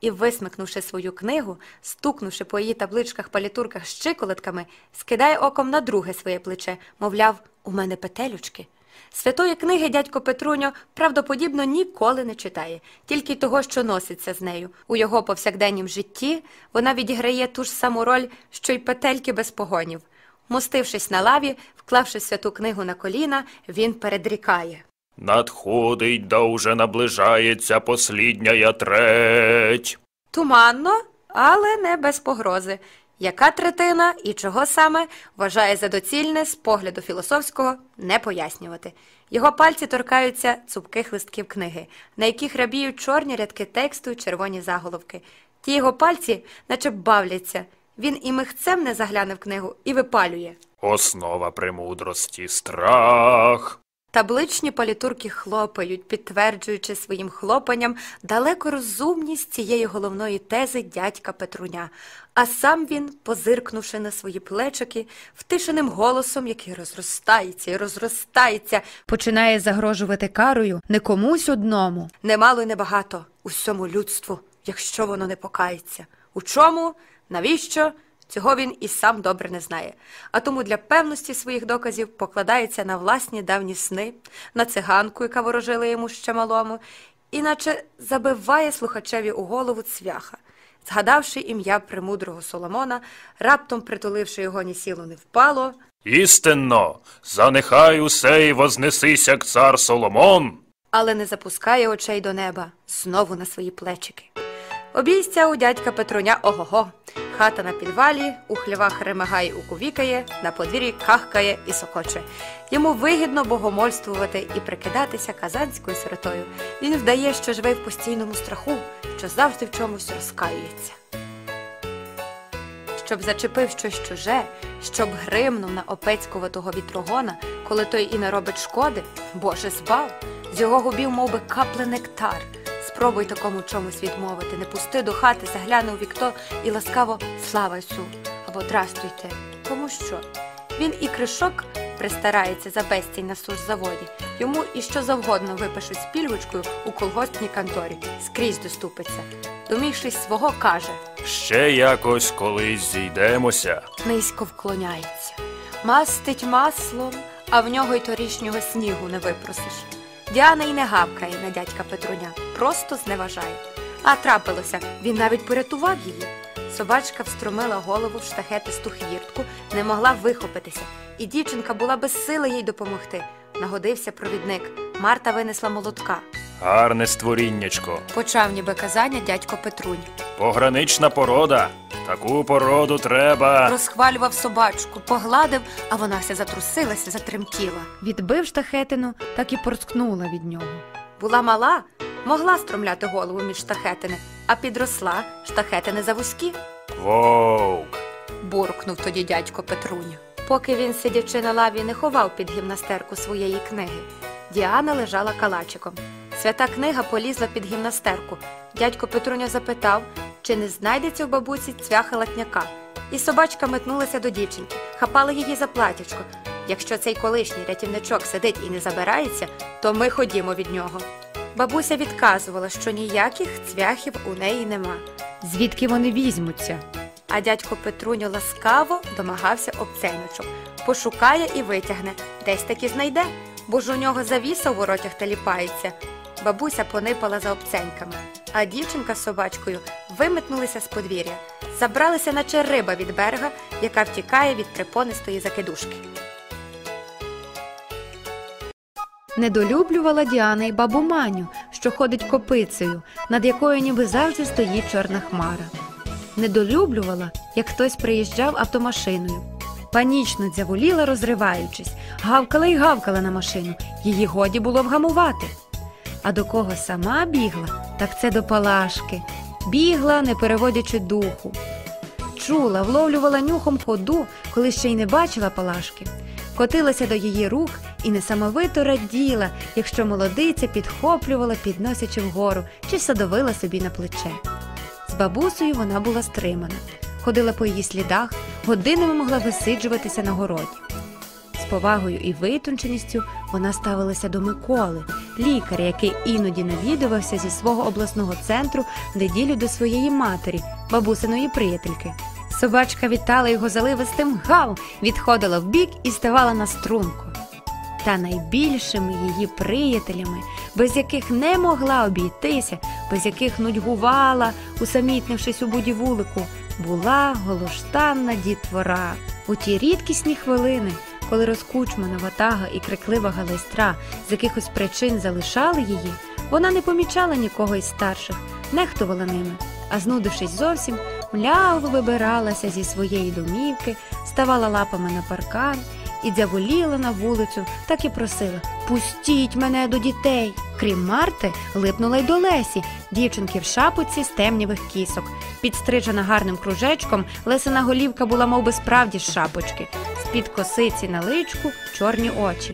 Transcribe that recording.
і, висмикнувши свою книгу, стукнувши по її табличках палітурках щиколотками, скидає оком на друге своє плече, мовляв, у мене петелючки. Святої книги дядько Петруньо правдоподібно ніколи не читає, тільки того, що носиться з нею. У його повсякденнім житті вона відіграє ту ж саму роль, що й петельки без погонів. Мостившись на лаві, вклавши святу книгу на коліна, він передрікає. Надходить, да уже наближається послідня треть. Туманно, але не без погрози. Яка третина і чого саме вважає за доцільне з погляду філософського не пояснювати. Його пальці торкаються цупких листків книги, на яких рябіють чорні рядки тексту червоні заголовки. Ті його пальці, наче бавляться. Він і михцем не загляне в книгу і випалює. Основа премудрості страх. Табличні палітурки хлопають, підтверджуючи своїм хлопанням далеко розумність цієї головної тези дядька Петруня, а сам він, позиркнувши на свої плечики, втишеним голосом, який розростається і розростається, починає загрожувати карою не комусь одному, немало й небагато, усьому людству, якщо воно не покається. У чому? Навіщо? Цього він і сам добре не знає, а тому для певності своїх доказів покладається на власні давні сни, на циганку, яка ворожила йому ще малому, іначе забиває слухачеві у голову цвяха. Згадавши ім'я премудрого Соломона, раптом притуливши його ні сіло не впало, Істинно, занехай усе і вознесися як цар Соломон. але не запускає очей до неба знову на свої плечики. Обійстя у дядька Петруня ого-го. Хата на підвалі, у хлівах ремагає укувікає, на подвір'ї кахкає і сокоче. Йому вигідно богомольствувати і прикидатися казанською сиротою. Він вдає, що живе в постійному страху, що завжди в чомусь розкаюється. Щоб зачепив щось чуже, щоб гримнув на опецькуватого вітрогона, коли той і не робить шкоди, Боже збав, з його губів мов би, капле нектар. Спробуй такому чомусь відмовити, не пусти до хати, загляне у вікно і ласкаво слава Ісу або здрастуйте. Тому що він і кришок пристарається за безцінь на сурзаводі, йому і що завгодно випишуть з пільгочкою у колгоспній конторі, скрізь доступиться. Домігшись свого, каже Ще якось колись зійдемося. низько вклоняється, мастить маслом, а в нього й торішнього снігу не випросиш. Діана й не гавкає на дядька Петруня, просто зневажає. А трапилося, він навіть порятував її. Собачка встромила голову в штахетисту хвіртку, не могла вихопитися, і дівчинка була без сили їй допомогти. Нагодився провідник. Марта винесла молотка. Гарне створіннячко. Почав ніби казання дядько Петрунь. Погранична порода. Таку породу треба. Розхвалював собачку, погладив, а вона вся затрусилася, затремтіла. Відбив штахетину, так і порскнула від нього. Була мала, могла стромляти голову між штахетини, а підросла штахетини завузькі, Вовк. буркнув тоді дядько Петруня. Поки він, сидячи на лаві, не ховав під гімнастерку своєї книги. Діана лежала калачиком. Свята книга полізла під гімнастерку. Дядько Петруня запитав, чи не знайдеться в бабусі цвяха латняка. І собачка метнулася до дівчинки, хапала її за платячко. Якщо цей колишній рятівничок сидить і не забирається, то ми ходімо від нього. Бабуся відказувала, що ніяких цвяхів у неї нема. Звідки вони візьмуться? А дядько Петруньо ласкаво домагався обцейничок. Пошукає і витягне, десь таки знайде, бо ж у нього завіса у воротях таліпається. Бабуся понипала за обценьками, а дівчинка з собачкою виметнулися з подвір'я, забралися, наче риба від берега, яка втікає від припонистої закидушки. Недолюблювала Діана й бабу Маню, що ходить копицею, над якою ніби завжди стоїть чорна хмара. Недолюблювала, як хтось приїжджав автомашиною. Панічно дзяволіла, розриваючись, гавкала й гавкала на машину, її годі було вгамувати. А до кого сама бігла, так це до Палашки. Бігла, не переводячи духу. Чула, вловлювала нюхом ходу, коли ще й не бачила Палашки. Котилася до її рук і несамовито раділа, якщо молодиця підхоплювала, підносячи вгору, чи садовила собі на плече. З бабусею вона була стримана, ходила по її слідах, годинами могла висиджуватися на городі. Повагою і витонченістю вона ставилася до Миколи, лікаря, який іноді навідувався зі свого обласного центру в неділю до своєї матері, бабусиної приятельки. Собачка вітала його заливистим гав, відходила вбік і ставала на струнку. Та найбільшими її приятелями, без яких не могла обійтися, без яких нудьгувала, усамітнившись у буді вулику, була голоштанна дітвора. У ті рідкісні хвилини, коли розкучмана ватага і криклива галайстра з якихось причин залишали її, вона не помічала нікого із старших, нехтувала ними, а знудившись зовсім, мляво вибиралася зі своєї домівки, ставала лапами на паркан і дзяволіла на вулицю, так і просила Пустіть мене до дітей. Крім Марти, липнула й до Лесі, дівчинки в шапоці з темнівих кісок. Підстрижена гарним кружечком, лесина голівка була мов би справді з шапочки, з-під косиці на личку чорні очі.